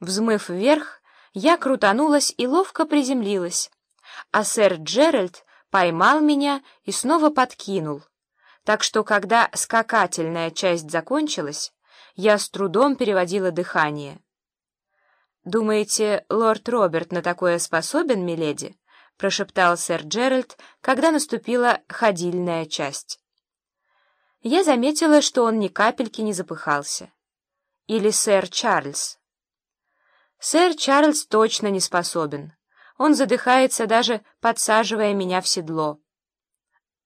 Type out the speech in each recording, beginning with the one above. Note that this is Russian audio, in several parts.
Взмыв вверх, я крутанулась и ловко приземлилась, а сэр Джеральд поймал меня и снова подкинул, так что, когда скакательная часть закончилась, я с трудом переводила дыхание. «Думаете, лорд Роберт на такое способен, миледи?» — прошептал сэр Джеральд, когда наступила ходильная часть. Я заметила, что он ни капельки не запыхался. Или сэр Чарльз. Сэр Чарльз точно не способен. Он задыхается, даже подсаживая меня в седло.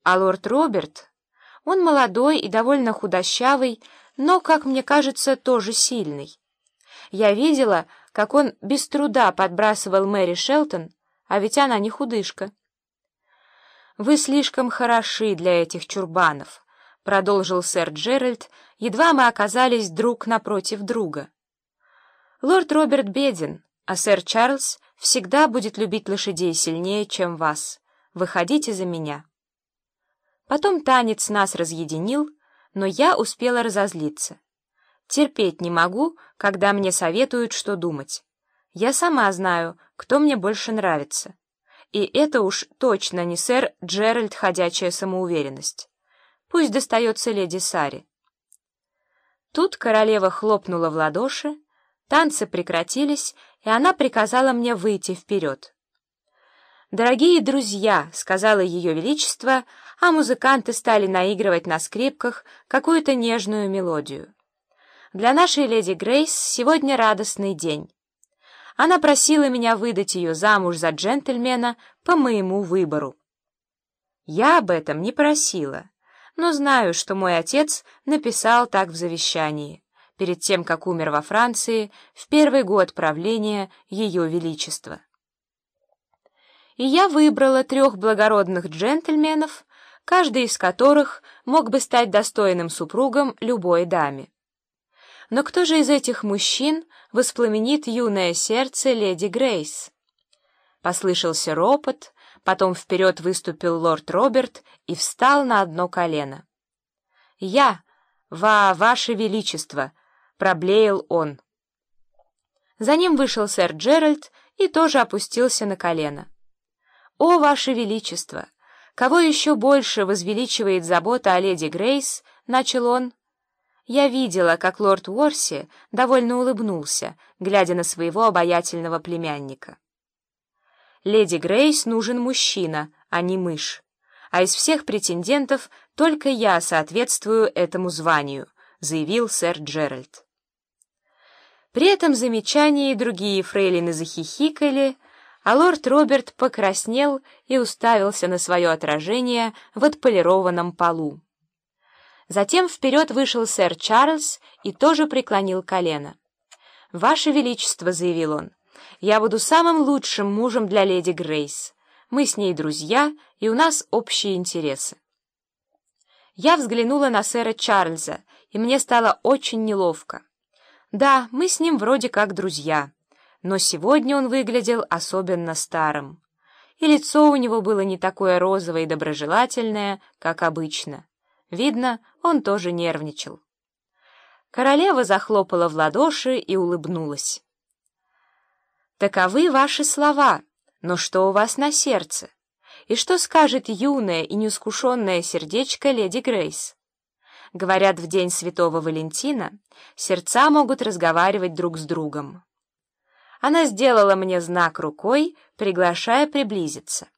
А лорд Роберт, он молодой и довольно худощавый, но, как мне кажется, тоже сильный. Я видела, как он без труда подбрасывал Мэри Шелтон, а ведь она не худышка. «Вы слишком хороши для этих чурбанов», — продолжил сэр Джеральд, едва мы оказались друг напротив друга. Лорд Роберт беден, а сэр Чарльз всегда будет любить лошадей сильнее, чем вас. Выходите за меня. Потом танец нас разъединил, но я успела разозлиться. Терпеть не могу, когда мне советуют, что думать. Я сама знаю, кто мне больше нравится. И это уж точно не сэр Джеральд ходячая самоуверенность. Пусть достается леди Саре. Тут королева хлопнула в ладоши, Танцы прекратились, и она приказала мне выйти вперед. «Дорогие друзья», — сказала Ее Величество, а музыканты стали наигрывать на скрипках какую-то нежную мелодию. «Для нашей леди Грейс сегодня радостный день. Она просила меня выдать ее замуж за джентльмена по моему выбору. Я об этом не просила, но знаю, что мой отец написал так в завещании» перед тем, как умер во Франции в первый год правления Ее Величества. И я выбрала трех благородных джентльменов, каждый из которых мог бы стать достойным супругом любой даме. Но кто же из этих мужчин воспламенит юное сердце леди Грейс? Послышался ропот, потом вперед выступил лорд Роберт и встал на одно колено. «Я, ва, ваше величество!» Проблеял он. За ним вышел сэр Джеральд и тоже опустился на колено. «О, Ваше Величество! Кого еще больше возвеличивает забота о леди Грейс?» — начал он. Я видела, как лорд Уорси довольно улыбнулся, глядя на своего обаятельного племянника. «Леди Грейс нужен мужчина, а не мышь. А из всех претендентов только я соответствую этому званию», — заявил сэр Джеральд. При этом замечании другие фрейлины захихикали, а лорд Роберт покраснел и уставился на свое отражение в отполированном полу. Затем вперед вышел сэр Чарльз и тоже преклонил колено. «Ваше Величество», — заявил он, — «я буду самым лучшим мужем для леди Грейс. Мы с ней друзья, и у нас общие интересы». Я взглянула на сэра Чарльза, и мне стало очень неловко. Да, мы с ним вроде как друзья, но сегодня он выглядел особенно старым. И лицо у него было не такое розовое и доброжелательное, как обычно. Видно, он тоже нервничал. Королева захлопала в ладоши и улыбнулась. «Таковы ваши слова, но что у вас на сердце? И что скажет юное и неискушенное сердечко леди Грейс?» Говорят, в день Святого Валентина сердца могут разговаривать друг с другом. Она сделала мне знак рукой, приглашая приблизиться.